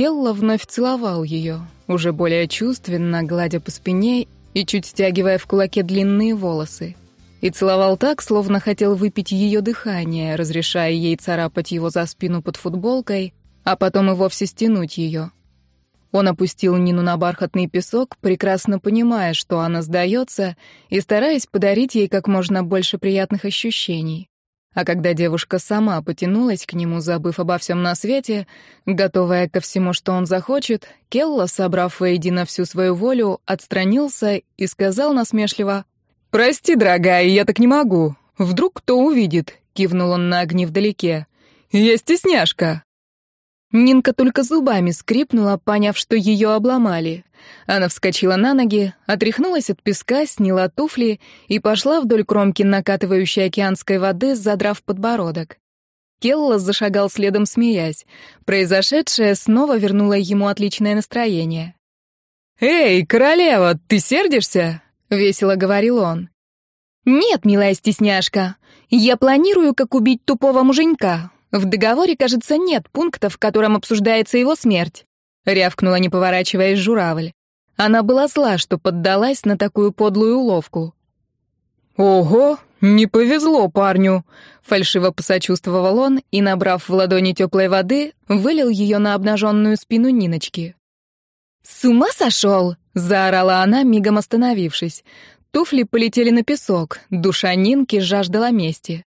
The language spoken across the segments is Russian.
Келла вновь целовал ее, уже более чувственно, гладя по спине и чуть стягивая в кулаке длинные волосы. И целовал так, словно хотел выпить ее дыхание, разрешая ей царапать его за спину под футболкой, а потом и вовсе стянуть ее. Он опустил Нину на бархатный песок, прекрасно понимая, что она сдается, и стараясь подарить ей как можно больше приятных ощущений. А когда девушка сама потянулась к нему, забыв обо всем на свете, готовая ко всему, что он захочет, Келла, собрав воедино всю свою волю, отстранился и сказал насмешливо «Прости, дорогая, я так не могу. Вдруг кто увидит?» — кивнул он на огни вдалеке. «Я стесняшка». Нинка только зубами скрипнула, поняв, что ее обломали. Она вскочила на ноги, отряхнулась от песка, сняла туфли и пошла вдоль кромки накатывающей океанской воды, задрав подбородок. Келла зашагал следом, смеясь. Произошедшее снова вернуло ему отличное настроение. «Эй, королева, ты сердишься?» — весело говорил он. «Нет, милая стесняшка, я планирую, как убить тупого муженька. В договоре, кажется, нет пункта, в котором обсуждается его смерть. Рявкнула, не поворачиваясь, журавль. Она была зла, что поддалась на такую подлую уловку. «Ого, не повезло парню!» Фальшиво посочувствовал он и, набрав в ладони теплой воды, вылил ее на обнаженную спину Ниночки. «С ума сошел!» — заорала она, мигом остановившись. Туфли полетели на песок, душа Нинки жаждала мести.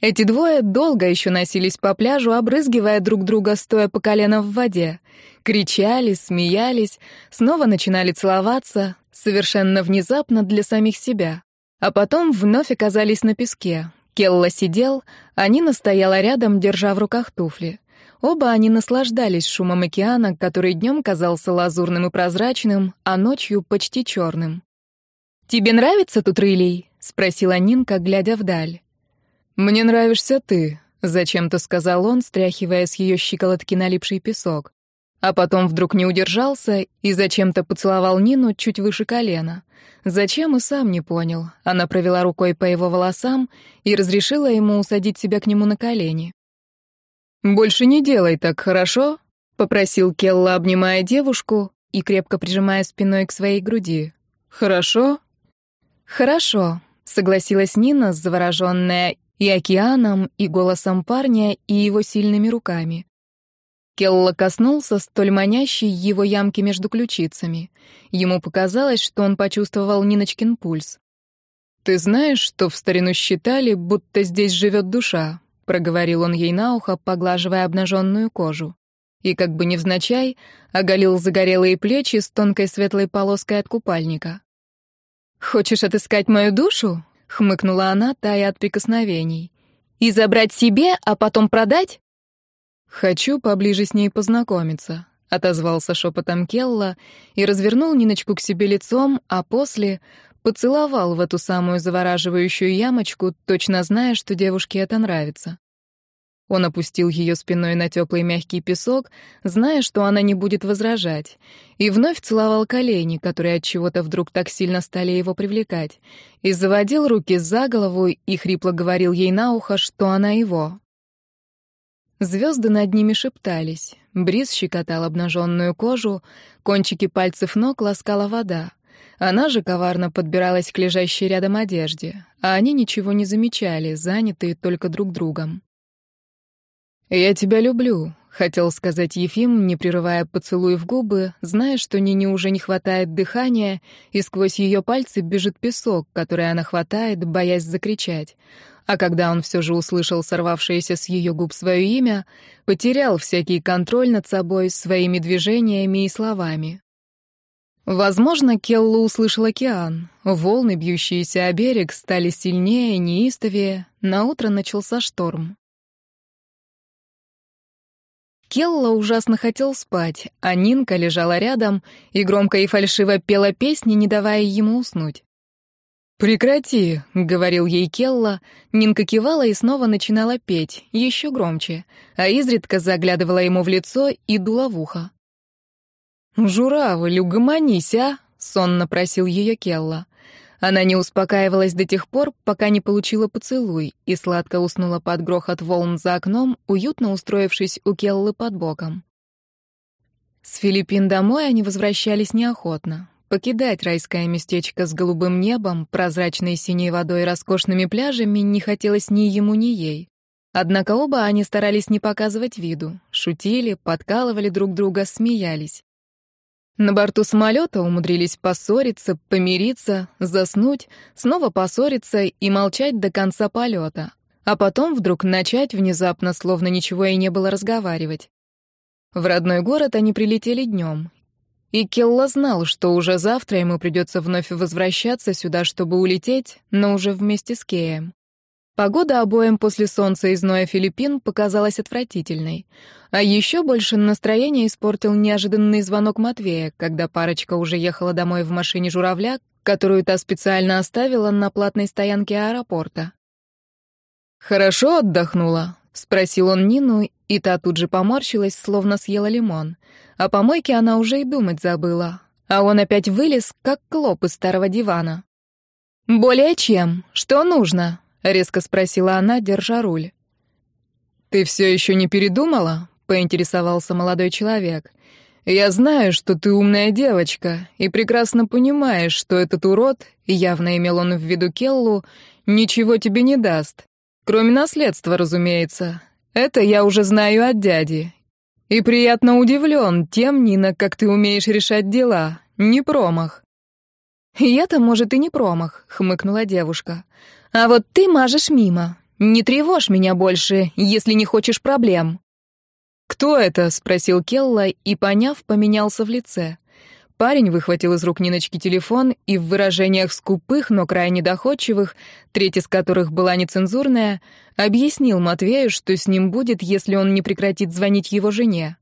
Эти двое долго еще носились по пляжу, обрызгивая друг друга, стоя по колено в воде. Кричали, смеялись, снова начинали целоваться, совершенно внезапно для самих себя. А потом вновь оказались на песке. Келла сидел, а Нина стояла рядом, держа в руках туфли. Оба они наслаждались шумом океана, который днем казался лазурным и прозрачным, а ночью почти черным. «Тебе нравится тут рылей?» — спросила Нинка, глядя вдаль. «Мне нравишься ты», — зачем-то сказал он, стряхивая с ее щиколотки налипший песок. А потом вдруг не удержался и зачем-то поцеловал Нину чуть выше колена. Зачем и сам не понял. Она провела рукой по его волосам и разрешила ему усадить себя к нему на колени. «Больше не делай так, хорошо?» — попросил Келла, обнимая девушку и крепко прижимая спиной к своей груди. «Хорошо?» «Хорошо», — согласилась Нина, завороженная и океаном, и голосом парня, и его сильными руками. Келла коснулся столь манящей его ямки между ключицами. Ему показалось, что он почувствовал Ниночкин пульс. «Ты знаешь, что в старину считали, будто здесь живет душа?» — проговорил он ей на ухо, поглаживая обнаженную кожу. И как бы невзначай оголил загорелые плечи с тонкой светлой полоской от купальника. «Хочешь отыскать мою душу?» — хмыкнула она, тая от прикосновений. «И забрать себе, а потом продать?» «Хочу поближе с ней познакомиться», — отозвался шепотом Келла и развернул Ниночку к себе лицом, а после поцеловал в эту самую завораживающую ямочку, точно зная, что девушке это нравится. Он опустил ее спиной на теплый мягкий песок, зная, что она не будет возражать, и вновь целовал колени, которые от чего-то вдруг так сильно стали его привлекать, и заводил руки за голову и хрипло говорил ей на ухо, что она его. Звезды над ними шептались, бриз щекотал обнаженную кожу, кончики пальцев ног ласкала вода. Она же коварно подбиралась к лежащей рядом одежде, а они ничего не замечали, занятые только друг другом. «Я тебя люблю», — хотел сказать Ефим, не прерывая поцелуй в губы, зная, что Нине уже не хватает дыхания, и сквозь ее пальцы бежит песок, который она хватает, боясь закричать. А когда он все же услышал сорвавшееся с ее губ свое имя, потерял всякий контроль над собой своими движениями и словами. Возможно, Келла услышал океан. Волны, бьющиеся о берег, стали сильнее, неистовее. Наутро начался шторм. Келла ужасно хотел спать, а Нинка лежала рядом и громко и фальшиво пела песни, не давая ему уснуть. «Прекрати», — говорил ей Келла. Нинка кивала и снова начинала петь, еще громче, а изредка заглядывала ему в лицо и дула в ухо. «Журавль, угомонись, а?» — сонно просил ее Келла. Она не успокаивалась до тех пор, пока не получила поцелуй, и сладко уснула под грохот волн за окном, уютно устроившись у Келлы под боком. С Филиппин домой они возвращались неохотно. Покидать райское местечко с голубым небом, прозрачной синей водой и роскошными пляжами не хотелось ни ему, ни ей. Однако оба они старались не показывать виду, шутили, подкалывали друг друга, смеялись. На борту самолета умудрились поссориться, помириться, заснуть, снова поссориться и молчать до конца полета, а потом вдруг начать внезапно, словно ничего и не было разговаривать. В родной город они прилетели днем, и Келла знал, что уже завтра ему придется вновь возвращаться сюда, чтобы улететь, но уже вместе с Кеем. Погода обоим после солнца и зноя Филиппин показалась отвратительной. А еще больше настроение испортил неожиданный звонок Матвея, когда парочка уже ехала домой в машине «Журавля», которую та специально оставила на платной стоянке аэропорта. «Хорошо отдохнула?» — спросил он Нину, и та тут же поморщилась, словно съела лимон. О помойке она уже и думать забыла. А он опять вылез, как клоп из старого дивана. «Более чем. Что нужно?» — резко спросила она, держа руль. «Ты все еще не передумала?» — поинтересовался молодой человек. «Я знаю, что ты умная девочка, и прекрасно понимаешь, что этот урод, явно имел он в виду Келлу, ничего тебе не даст. Кроме наследства, разумеется. Это я уже знаю от дяди. И приятно удивлен тем, Нина, как ты умеешь решать дела. Не промах. «Я-то, может, и не промах», — хмыкнула девушка. «А вот ты мажешь мимо. Не тревожь меня больше, если не хочешь проблем». «Кто это?» — спросил Келла и, поняв, поменялся в лице. Парень выхватил из рук Ниночки телефон и в выражениях скупых, но крайне доходчивых, треть из которых была нецензурная, объяснил Матвею, что с ним будет, если он не прекратит звонить его жене.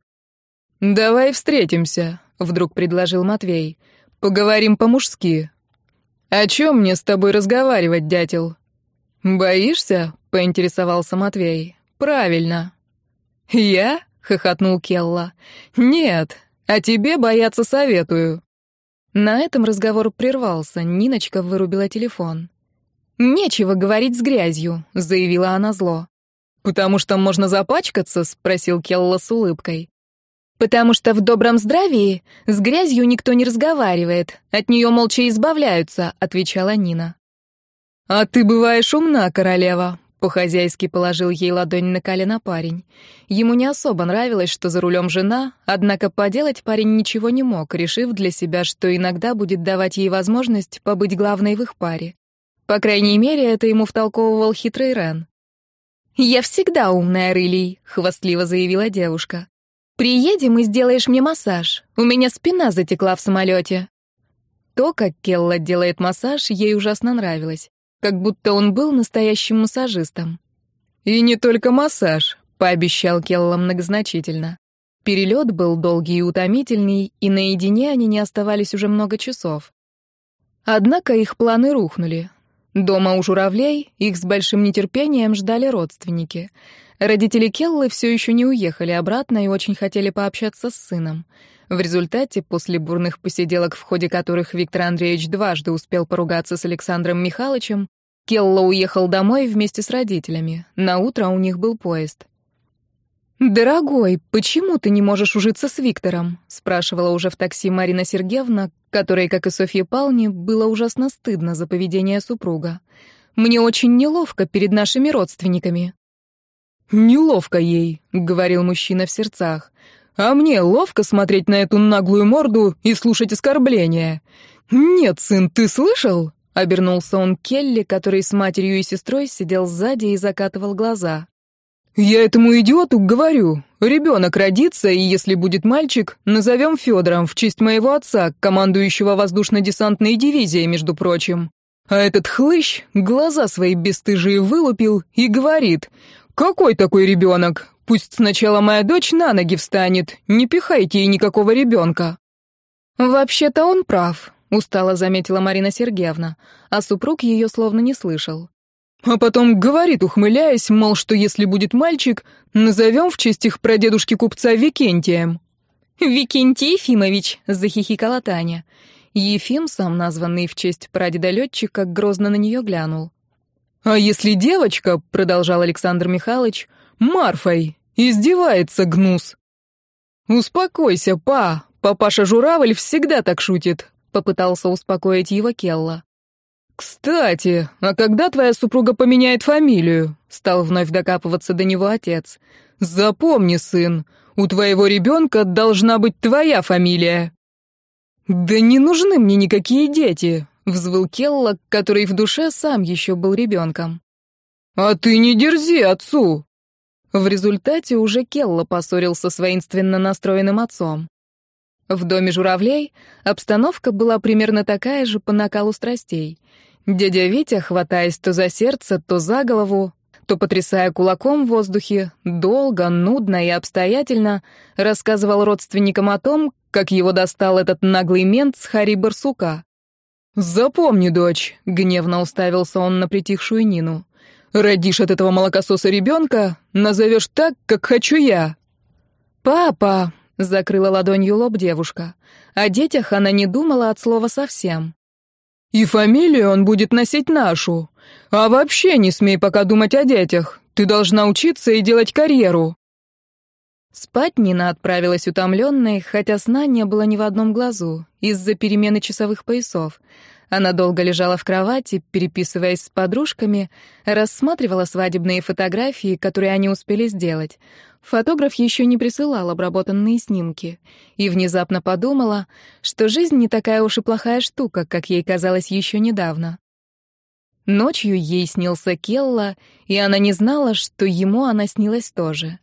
«Давай встретимся», — вдруг предложил Матвей. «Поговорим по-мужски». «О чем мне с тобой разговаривать, дятел?» «Боишься?» — поинтересовался Матвей. «Правильно». «Я?» — хохотнул Келла. «Нет, а тебе бояться советую». На этом разговор прервался, Ниночка вырубила телефон. «Нечего говорить с грязью», — заявила она зло. «Потому что можно запачкаться?» — спросил Келла с улыбкой. «Потому что в добром здравии с грязью никто не разговаривает, от нее молча избавляются», — отвечала Нина. «А ты бываешь умна, королева», по-хозяйски положил ей ладонь на колено парень. Ему не особо нравилось, что за рулем жена, однако поделать парень ничего не мог, решив для себя, что иногда будет давать ей возможность побыть главной в их паре. По крайней мере, это ему втолковывал хитрый Рен. «Я всегда умная, Рылей», — хвастливо заявила девушка. «Приедем и сделаешь мне массаж. У меня спина затекла в самолете». То, как Келла делает массаж, ей ужасно нравилось как будто он был настоящим массажистом. «И не только массаж», — пообещал Келла многозначительно. Перелет был долгий и утомительный, и наедине они не оставались уже много часов. Однако их планы рухнули. Дома у журавлей их с большим нетерпением ждали родственники. Родители Келлы все еще не уехали обратно и очень хотели пообщаться с сыном. В результате, после бурных посиделок, в ходе которых Виктор Андреевич дважды успел поругаться с Александром Михайловичем, Келла уехал домой вместе с родителями. На утро у них был поезд. «Дорогой, почему ты не можешь ужиться с Виктором?» — спрашивала уже в такси Марина Сергеевна, которой, как и Софье Пални, было ужасно стыдно за поведение супруга. «Мне очень неловко перед нашими родственниками». «Неловко ей», — говорил мужчина в сердцах. А мне ловко смотреть на эту наглую морду и слушать оскорбления. Нет, сын, ты слышал? Обернулся он к Келли, который с матерью и сестрой сидел сзади и закатывал глаза. «Я этому идиоту говорю. Ребенок родится, и если будет мальчик, назовем Федором в честь моего отца, командующего воздушно-десантной дивизией, между прочим. А этот хлыщ глаза свои бесстыжие вылупил и говорит, «Какой такой ребенок? Пусть сначала моя дочь на ноги встанет, не пихайте ей никакого ребенка». «Вообще-то он прав», — устало заметила Марина Сергеевна, а супруг ее словно не слышал. А потом говорит, ухмыляясь, мол, что если будет мальчик, назовем в честь их прадедушки купца Викентием. «Викентий Ефимович», — захихикала Таня. Ефим, сам названный в честь прадеда летчика, грозно на нее глянул. «А если девочка», — продолжал Александр Михайлович, — «Марфой, Издевается гнус. «Успокойся, па! Папаша Журавль всегда так шутит!» — попытался успокоить его Келла. «Кстати, а когда твоя супруга поменяет фамилию?» — стал вновь докапываться до него отец. «Запомни, сын, у твоего ребенка должна быть твоя фамилия». «Да не нужны мне никакие дети», — взвыл Келла, который в душе сам еще был ребенком. «А ты не дерзи отцу!» В результате уже Келла поссорился с воинственно настроенным отцом. В доме журавлей обстановка была примерно такая же по накалу страстей. Дядя Витя, хватаясь то за сердце, то за голову, то потрясая кулаком в воздухе, долго, нудно и обстоятельно рассказывал родственникам о том, как его достал этот наглый мент с Хари Барсука. «Запомни, дочь», — гневно уставился он на притихшую Нину, «родишь от этого молокососа ребенка, назовешь так, как хочу я». «Папа», — закрыла ладонью лоб девушка, о детях она не думала от слова совсем. «И фамилию он будет носить нашу. А вообще не смей пока думать о детях. Ты должна учиться и делать карьеру». Спать Нина отправилась утомленной, хотя сна не было ни в одном глазу, из-за перемены часовых поясов. Она долго лежала в кровати, переписываясь с подружками, рассматривала свадебные фотографии, которые они успели сделать. Фотограф еще не присылал обработанные снимки. И внезапно подумала, что жизнь не такая уж и плохая штука, как ей казалось еще недавно. Ночью ей снился Келла, и она не знала, что ему она снилась тоже.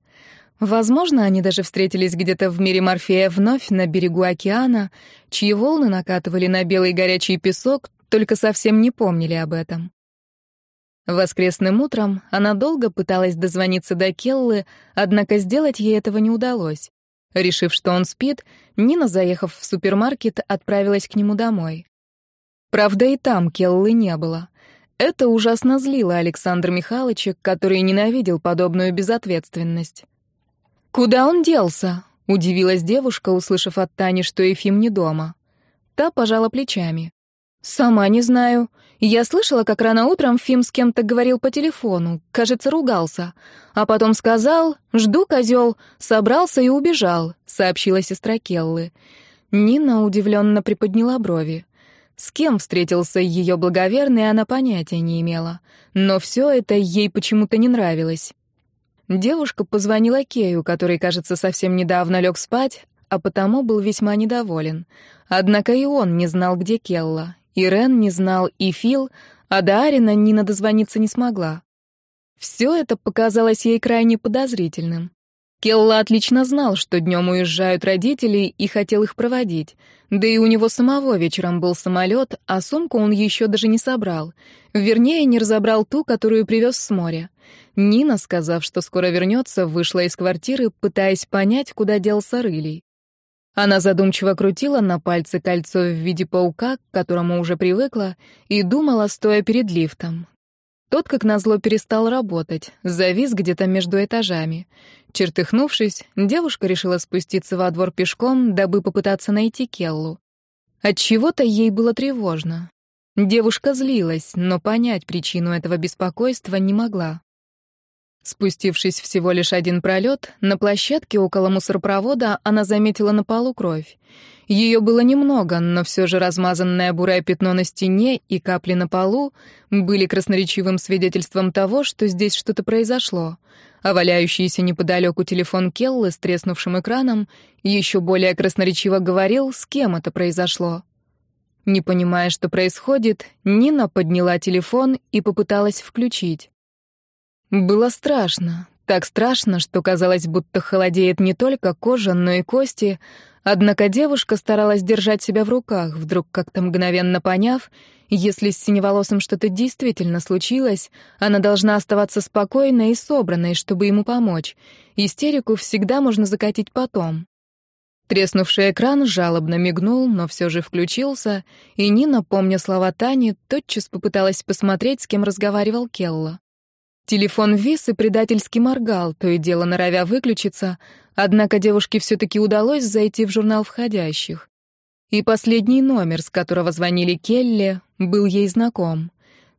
Возможно, они даже встретились где-то в мире Морфея вновь на берегу океана, чьи волны накатывали на белый горячий песок, только совсем не помнили об этом. Воскресным утром она долго пыталась дозвониться до Келлы, однако сделать ей этого не удалось. Решив, что он спит, Нина, заехав в супермаркет, отправилась к нему домой. Правда, и там Келлы не было. Это ужасно злило Александра Михайловича, который ненавидел подобную безответственность. «Куда он делся?» — удивилась девушка, услышав от Тани, что Ефим не дома. Та пожала плечами. «Сама не знаю. Я слышала, как рано утром Фим с кем-то говорил по телефону, кажется, ругался. А потом сказал «Жду, козел», собрался и убежал», — сообщила сестра Келлы. Нина удивленно приподняла брови. С кем встретился ее благоверный, она понятия не имела. Но все это ей почему-то не нравилось. Девушка позвонила Кею, который, кажется, совсем недавно лег спать, а потому был весьма недоволен. Однако и он не знал, где Келла. И Рен не знал, и Фил, а до Арина Нина дозвониться не смогла. Все это показалось ей крайне подозрительным. Келла отлично знал, что днем уезжают родители, и хотел их проводить. Да и у него самого вечером был самолет, а сумку он еще даже не собрал. Вернее, не разобрал ту, которую привез с моря. Нина, сказав, что скоро вернется, вышла из квартиры, пытаясь понять, куда делся Рылей. Она задумчиво крутила на пальце кольцо в виде паука, к которому уже привыкла, и думала, стоя перед лифтом. Тот, как назло, перестал работать, завис где-то между этажами. Чертыхнувшись, девушка решила спуститься во двор пешком, дабы попытаться найти Келлу. Отчего-то ей было тревожно. Девушка злилась, но понять причину этого беспокойства не могла. Спустившись всего лишь один пролет, на площадке около мусоропровода она заметила на полу кровь. Ее было немного, но все же размазанное бурое пятно на стене и капли на полу были красноречивым свидетельством того, что здесь что-то произошло. А валяющийся неподалеку телефон Келлы с треснувшим экраном еще более красноречиво говорил, с кем это произошло. Не понимая, что происходит, Нина подняла телефон и попыталась включить. Было страшно. Так страшно, что казалось, будто холодеет не только кожа, но и кости. Однако девушка старалась держать себя в руках, вдруг как-то мгновенно поняв, если с синеволосым что-то действительно случилось, она должна оставаться спокойной и собранной, чтобы ему помочь. Истерику всегда можно закатить потом. Треснувший экран жалобно мигнул, но все же включился, и Нина, помня слова Тани, тотчас попыталась посмотреть, с кем разговаривал Келла. Телефон вис и предательски моргал, то и дело норовя выключиться, однако девушке все-таки удалось зайти в журнал входящих. И последний номер, с которого звонили Келли, был ей знаком.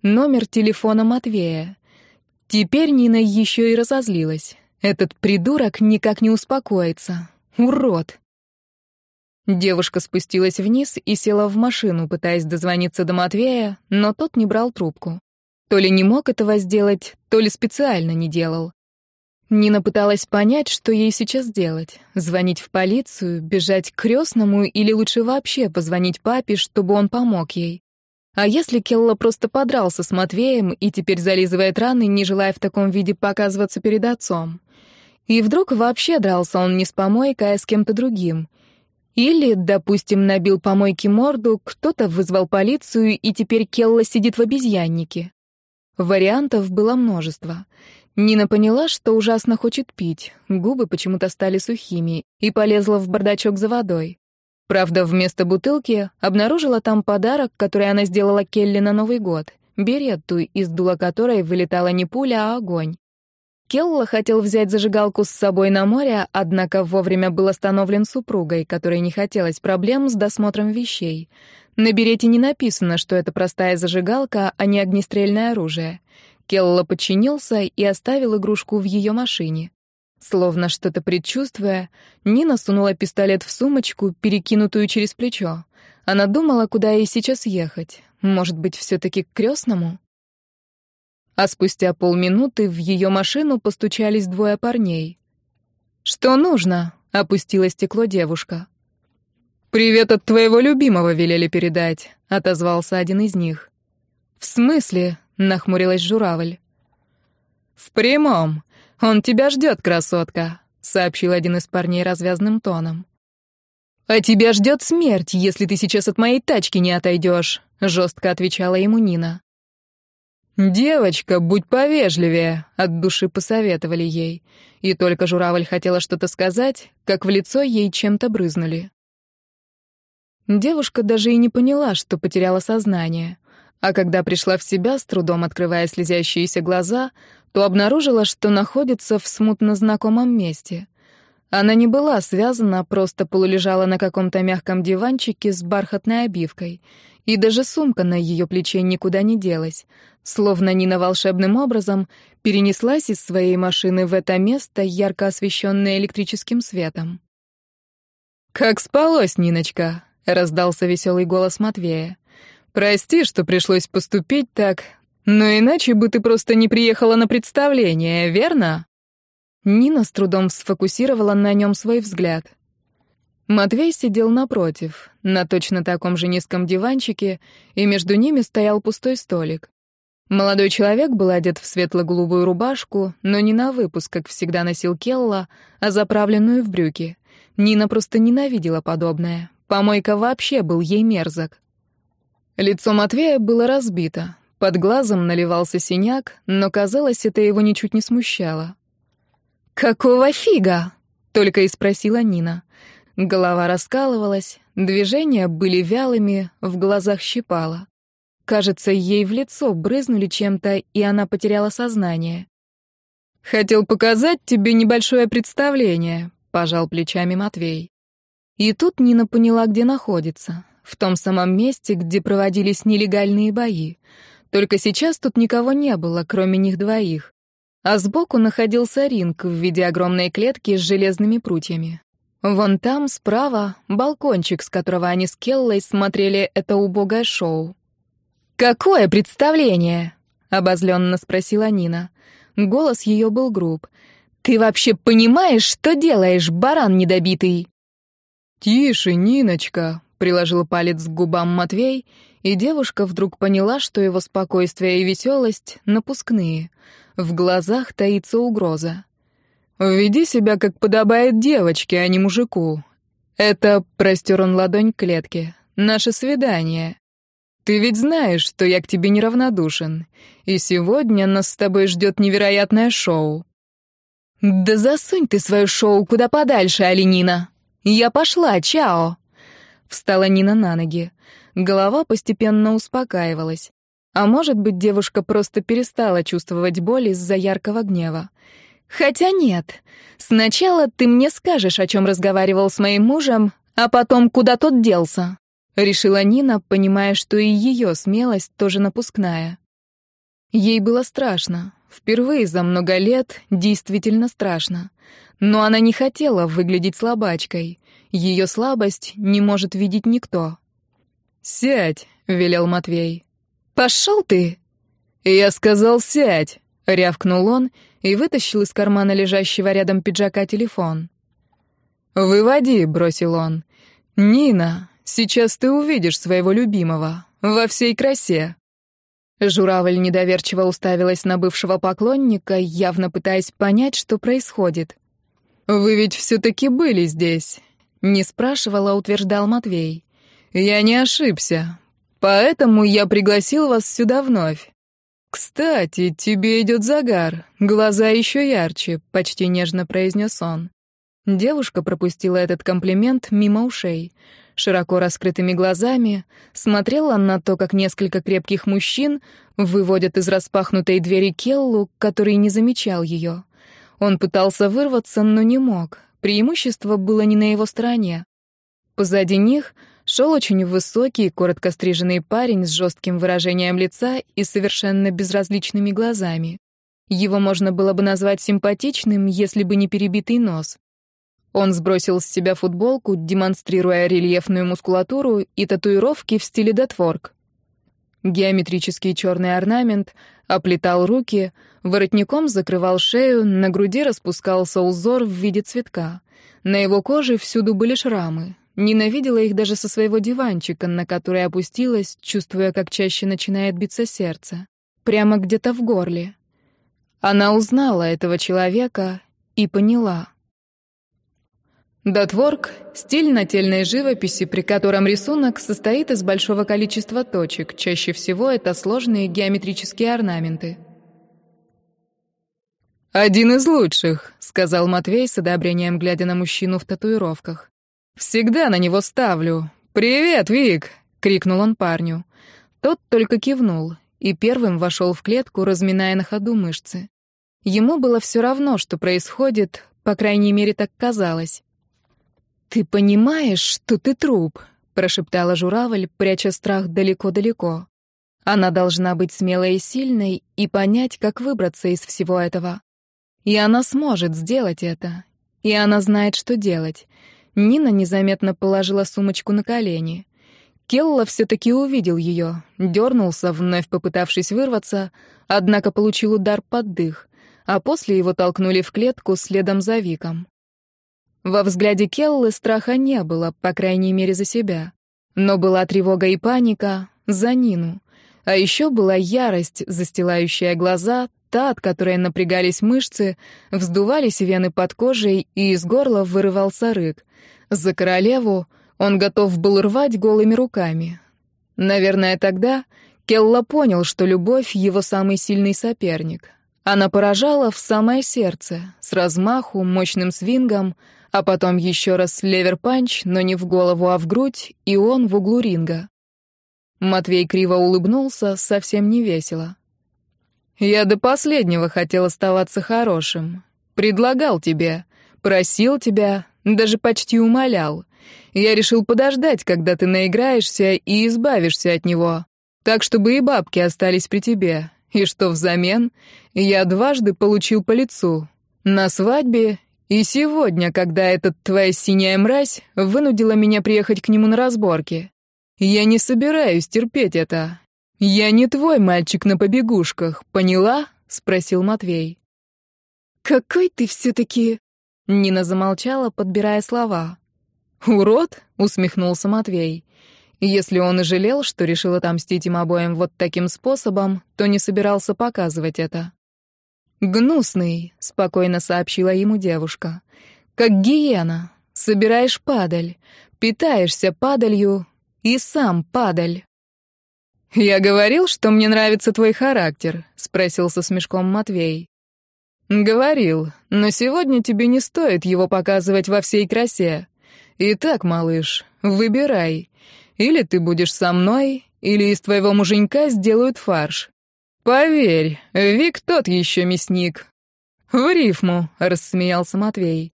Номер телефона Матвея. Теперь Нина еще и разозлилась. Этот придурок никак не успокоится. Урод!» Девушка спустилась вниз и села в машину, пытаясь дозвониться до Матвея, но тот не брал трубку. То ли не мог этого сделать, то ли специально не делал. Нина пыталась понять, что ей сейчас делать. Звонить в полицию, бежать к крестному или лучше вообще позвонить папе, чтобы он помог ей. А если Келла просто подрался с Матвеем и теперь зализывает раны, не желая в таком виде показываться перед отцом? И вдруг вообще дрался он не с помойкой, а с кем-то другим. Или, допустим, набил помойки морду, кто-то вызвал полицию, и теперь Келла сидит в обезьяннике. Вариантов было множество. Нина поняла, что ужасно хочет пить, губы почему-то стали сухими, и полезла в бардачок за водой. Правда, вместо бутылки обнаружила там подарок, который она сделала Келли на Новый год, беретту, из дула которой вылетала не пуля, а огонь. Келла хотел взять зажигалку с собой на море, однако вовремя был остановлен супругой, которой не хотелось проблем с досмотром вещей. На берете не написано, что это простая зажигалка, а не огнестрельное оружие. Келла подчинился и оставил игрушку в ее машине. Словно что-то предчувствуя, Нина сунула пистолет в сумочку, перекинутую через плечо. Она думала, куда ей сейчас ехать. Может быть, все-таки к крестному? А спустя полминуты в ее машину постучались двое парней. «Что нужно?» — опустила стекло девушка. «Привет от твоего любимого велели передать», — отозвался один из них. «В смысле?» — нахмурилась журавль. «В прямом. Он тебя ждет, красотка», — сообщил один из парней развязным тоном. «А тебя ждет смерть, если ты сейчас от моей тачки не отойдешь», — жестко отвечала ему Нина. «Девочка, будь повежливее», — от души посоветовали ей. И только журавль хотела что-то сказать, как в лицо ей чем-то брызнули. Девушка даже и не поняла, что потеряла сознание. А когда пришла в себя, с трудом открывая слезящиеся глаза, то обнаружила, что находится в смутно знакомом месте. Она не была связана, просто полулежала на каком-то мягком диванчике с бархатной обивкой. И даже сумка на ее плече никуда не делась. Словно Нина волшебным образом перенеслась из своей машины в это место, ярко освещенное электрическим светом. «Как спалось, Ниночка?» — раздался веселый голос Матвея. «Прости, что пришлось поступить так, но иначе бы ты просто не приехала на представление, верно?» Нина с трудом сфокусировала на нем свой взгляд. Матвей сидел напротив, на точно таком же низком диванчике, и между ними стоял пустой столик. Молодой человек был одет в светло-голубую рубашку, но не на выпуск, как всегда носил Келла, а заправленную в брюки. Нина просто ненавидела подобное. Помойка вообще был ей мерзок. Лицо Матвея было разбито. Под глазом наливался синяк, но, казалось, это его ничуть не смущало. «Какого фига?» — только и спросила Нина. Голова раскалывалась, движения были вялыми, в глазах щипало. Кажется, ей в лицо брызнули чем-то, и она потеряла сознание. «Хотел показать тебе небольшое представление», — пожал плечами Матвей. И тут Нина поняла, где находится. В том самом месте, где проводились нелегальные бои. Только сейчас тут никого не было, кроме них двоих. А сбоку находился ринг в виде огромной клетки с железными прутьями. Вон там, справа, балкончик, с которого они с Келлой смотрели это убогое шоу. «Какое представление?» — обозленно спросила Нина. Голос ее был груб. «Ты вообще понимаешь, что делаешь, баран недобитый?» «Тише, Ниночка», — приложил палец к губам Матвей, и девушка вдруг поняла, что его спокойствие и веселость напускные. В глазах таится угроза. «Веди себя, как подобает девочке, а не мужику. Это, — простер он ладонь к клетке, — наше свидание. Ты ведь знаешь, что я к тебе неравнодушен, и сегодня нас с тобой ждет невероятное шоу». «Да засунь ты свое шоу куда подальше, Оленина!» «Я пошла, чао!» Встала Нина на ноги. Голова постепенно успокаивалась. А может быть, девушка просто перестала чувствовать боль из-за яркого гнева. «Хотя нет. Сначала ты мне скажешь, о чем разговаривал с моим мужем, а потом, куда тот делся», — решила Нина, понимая, что и ее смелость тоже напускная. Ей было страшно. впервые за много лет действительно страшно. Но она не хотела выглядеть слабачкой. Ее слабость не может видеть никто. «Сядь», — велел Матвей. «Пошел ты!» «Я сказал, сядь!» — рявкнул он и вытащил из кармана лежащего рядом пиджака телефон. «Выводи», — бросил он. «Нина, сейчас ты увидишь своего любимого. Во всей красе». Журавль недоверчиво уставилась на бывшего поклонника, явно пытаясь понять, что происходит. «Вы ведь все-таки были здесь?» Не спрашивала, утверждал Матвей. «Я не ошибся. Поэтому я пригласил вас сюда вновь. Кстати, тебе идет загар, глаза еще ярче», — почти нежно произнес он. Девушка пропустила этот комплимент мимо ушей. Широко раскрытыми глазами смотрела на то, как несколько крепких мужчин выводят из распахнутой двери Келлу, который не замечал ее. Он пытался вырваться, но не мог. Преимущество было не на его стороне. Позади них шел очень высокий, коротко стриженный парень с жестким выражением лица и совершенно безразличными глазами. Его можно было бы назвать симпатичным, если бы не перебитый нос. Он сбросил с себя футболку, демонстрируя рельефную мускулатуру и татуировки в стиле дотворк. Геометрический черный орнамент оплетал руки, воротником закрывал шею, на груди распускался узор в виде цветка. На его коже всюду были шрамы. Ненавидела их даже со своего диванчика, на который опустилась, чувствуя, как чаще начинает биться сердце. Прямо где-то в горле. Она узнала этого человека и поняла — Дотворк — стиль нательной живописи, при котором рисунок состоит из большого количества точек, чаще всего это сложные геометрические орнаменты. «Один из лучших», — сказал Матвей с одобрением, глядя на мужчину в татуировках. «Всегда на него ставлю. Привет, Вик!» — крикнул он парню. Тот только кивнул и первым вошел в клетку, разминая на ходу мышцы. Ему было все равно, что происходит, по крайней мере, так казалось. «Ты понимаешь, что ты труп?» — прошептала журавль, пряча страх далеко-далеко. Она должна быть смелой и сильной и понять, как выбраться из всего этого. И она сможет сделать это. И она знает, что делать. Нина незаметно положила сумочку на колени. Келла все-таки увидел ее, дернулся, вновь попытавшись вырваться, однако получил удар под дых, а после его толкнули в клетку следом за Виком. Во взгляде Келлы страха не было, по крайней мере, за себя. Но была тревога и паника за Нину. А еще была ярость, застилающая глаза, та, от которой напрягались мышцы, вздувались вены под кожей, и из горла вырывался рык. За королеву он готов был рвать голыми руками. Наверное, тогда Келла понял, что любовь — его самый сильный соперник. Она поражала в самое сердце, с размаху, мощным свингом — а потом еще раз liver punch, но не в голову, а в грудь, и он в углу ринга. Матвей криво улыбнулся, совсем не весело. «Я до последнего хотел оставаться хорошим. Предлагал тебе, просил тебя, даже почти умолял. Я решил подождать, когда ты наиграешься и избавишься от него, так, чтобы и бабки остались при тебе. И что взамен? Я дважды получил по лицу. На свадьбе и сегодня, когда эта твоя синяя мразь вынудила меня приехать к нему на разборки. Я не собираюсь терпеть это. Я не твой мальчик на побегушках, поняла? спросил Матвей. Какой ты все-таки... Нина замолчала, подбирая слова. «Урод?» — усмехнулся Матвей. Если он и жалел, что решил отомстить им обоим вот таким способом, то не собирался показывать это. «Гнусный», — спокойно сообщила ему девушка. «Как гиена. Собираешь падаль, питаешься падалью и сам падаль». «Я говорил, что мне нравится твой характер», — спросил со смешком Матвей. «Говорил, но сегодня тебе не стоит его показывать во всей красе. Итак, малыш, выбирай. Или ты будешь со мной, или из твоего муженька сделают фарш. «Поверь, Вик тот еще мясник». «В рифму», — рассмеялся Матвей.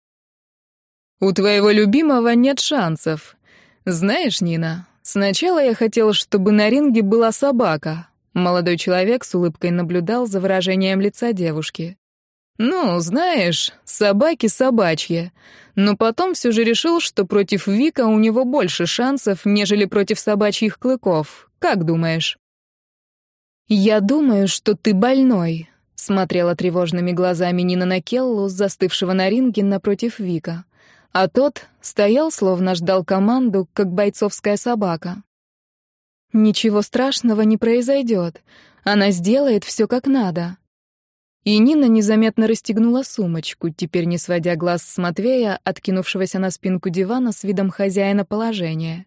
«У твоего любимого нет шансов. Знаешь, Нина, сначала я хотел, чтобы на ринге была собака. Молодой человек с улыбкой наблюдал за выражением лица девушки. «Ну, знаешь, собаки собачьи. Но потом все же решил, что против Вика у него больше шансов, нежели против собачьих клыков. Как думаешь?» «Я думаю, что ты больной», — смотрела тревожными глазами Нина на Келлу, застывшего на ринге напротив Вика. А тот стоял, словно ждал команду, как бойцовская собака. Ничего страшного не произойдет. Она сделает все как надо. И Нина незаметно расстегнула сумочку, теперь не сводя глаз с Матвея, откинувшегося на спинку дивана с видом хозяина положения.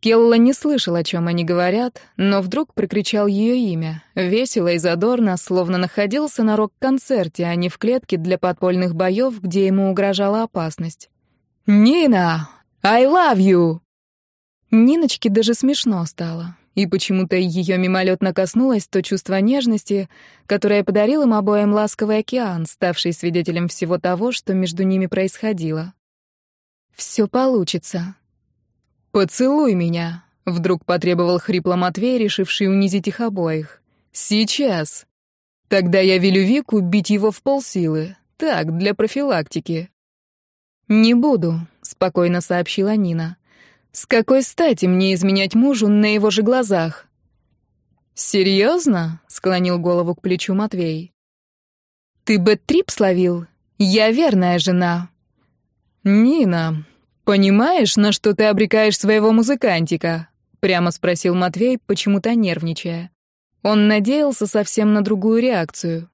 Келла не слышал, о чем они говорят, но вдруг прикричал ее имя, весело и задорно, словно находился на рок-концерте, а не в клетке для подпольных боев, где ему угрожала опасность. «Нина! I love you!» Ниночке даже смешно стало, и почему-то ее мимолетно коснулось то чувство нежности, которое подарил им обоим ласковый океан, ставший свидетелем всего того, что между ними происходило. «Все получится». «Поцелуй меня», — вдруг потребовал хрипло Матвей, решивший унизить их обоих. «Сейчас. Тогда я велю Вику бить его в полсилы. Так, для профилактики». «Не буду», — спокойно сообщила Нина. С какой стати мне изменять мужу на его же глазах? Серьезно? склонил голову к плечу Матвей. Ты бэт-трип словил? Я верная жена. Нина, понимаешь, на что ты обрекаешь своего музыкантика? Прямо спросил Матвей, почему-то нервничая. Он надеялся совсем на другую реакцию.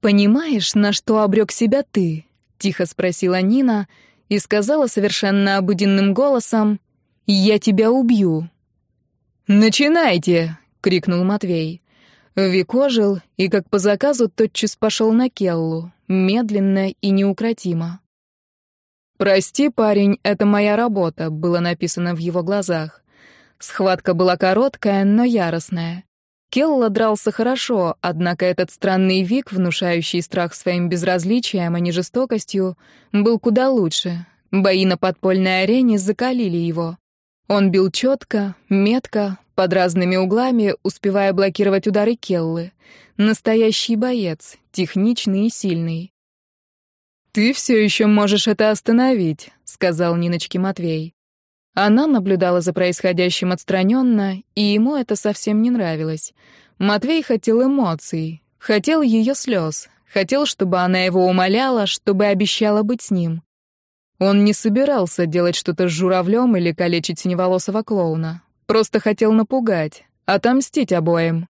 «Понимаешь, на что обрек себя ты?» — тихо спросила Нина, и сказала совершенно обыденным голосом «Я тебя убью». «Начинайте!» — крикнул Матвей. Вик ожил и, как по заказу, тотчас пошел на Келлу, медленно и неукротимо. «Прости, парень, это моя работа», — было написано в его глазах. Схватка была короткая, но яростная. Келла дрался хорошо, однако этот странный Вик, внушающий страх своим безразличием, а не жестокостью, был куда лучше. Бои на подпольной арене закалили его. Он бил четко, метко, под разными углами, успевая блокировать удары Келлы. Настоящий боец, техничный и сильный. «Ты все еще можешь это остановить», — сказал Ниночке Матвей. Она наблюдала за происходящим отстраненно, и ему это совсем не нравилось. Матвей хотел эмоций, хотел ее слез, хотел, чтобы она его умоляла, чтобы обещала быть с ним. Он не собирался делать что-то с журавлем или калечить синеволосого клоуна. Просто хотел напугать, отомстить обоим.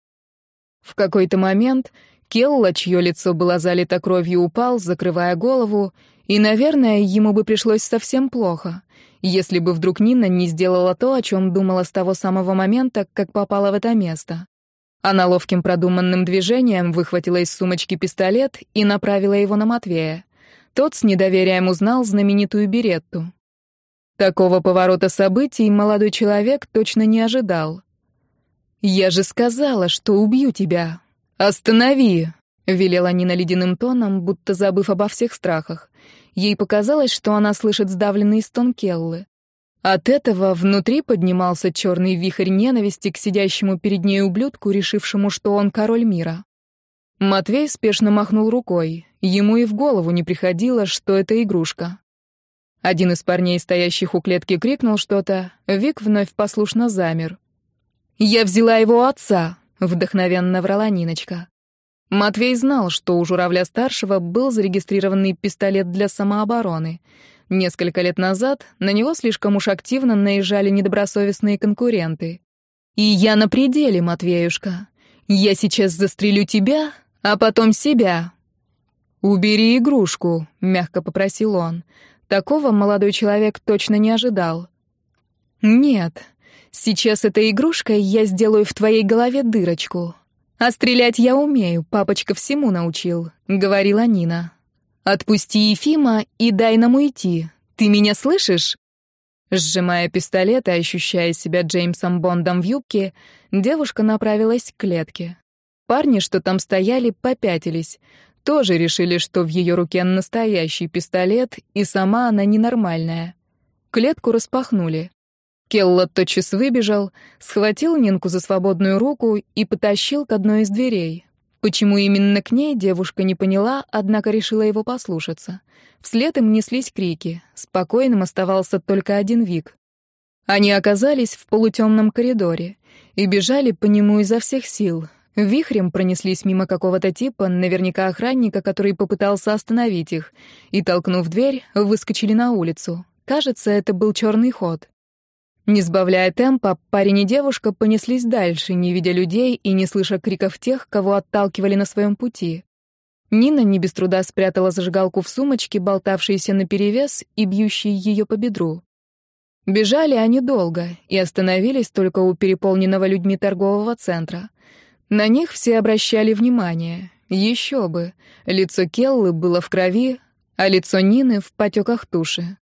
В какой-то момент Келла, чье лицо было залито кровью, упал, закрывая голову, и, наверное, ему бы пришлось совсем плохо если бы вдруг Нина не сделала то, о чем думала с того самого момента, как попала в это место. Она ловким продуманным движением выхватила из сумочки пистолет и направила его на Матвея. Тот с недоверием узнал знаменитую беретту. Такого поворота событий молодой человек точно не ожидал. «Я же сказала, что убью тебя. Останови!» — велела Нина ледяным тоном, будто забыв обо всех страхах. Ей показалось, что она слышит сдавленный стон Келлы. От этого внутри поднимался черный вихрь ненависти к сидящему перед ней ублюдку, решившему, что он король мира. Матвей спешно махнул рукой. Ему и в голову не приходило, что это игрушка. Один из парней, стоящих у клетки, крикнул что-то. Вик вновь послушно замер. «Я взяла его отца», — вдохновенно врала Ниночка. Матвей знал, что у журавля-старшего был зарегистрированный пистолет для самообороны. Несколько лет назад на него слишком уж активно наезжали недобросовестные конкуренты. «И я на пределе, Матвеюшка. Я сейчас застрелю тебя, а потом себя». «Убери игрушку», — мягко попросил он. Такого молодой человек точно не ожидал. «Нет, сейчас этой игрушкой я сделаю в твоей голове дырочку, «А стрелять я умею, папочка всему научил», — говорила Нина. «Отпусти Ефима и дай нам уйти. Ты меня слышишь?» Сжимая пистолет и ощущая себя Джеймсом Бондом в юбке, девушка направилась к клетке. Парни, что там стояли, попятились. Тоже решили, что в ее руке настоящий пистолет, и сама она ненормальная. Клетку распахнули. Келла тотчас выбежал, схватил Нинку за свободную руку и потащил к одной из дверей. Почему именно к ней, девушка не поняла, однако решила его послушаться. Вслед им неслись крики. Спокойным оставался только один Вик. Они оказались в полутемном коридоре и бежали по нему изо всех сил. Вихрем пронеслись мимо какого-то типа, наверняка охранника, который попытался остановить их, и, толкнув дверь, выскочили на улицу. Кажется, это был черный ход. Не сбавляя темпа, парень и девушка понеслись дальше, не видя людей и не слыша криков тех, кого отталкивали на своем пути. Нина не без труда спрятала зажигалку в сумочке, болтавшейся наперевес и бьющей ее по бедру. Бежали они долго и остановились только у переполненного людьми торгового центра. На них все обращали внимание. Еще бы. Лицо Келлы было в крови, а лицо Нины в потеках туши.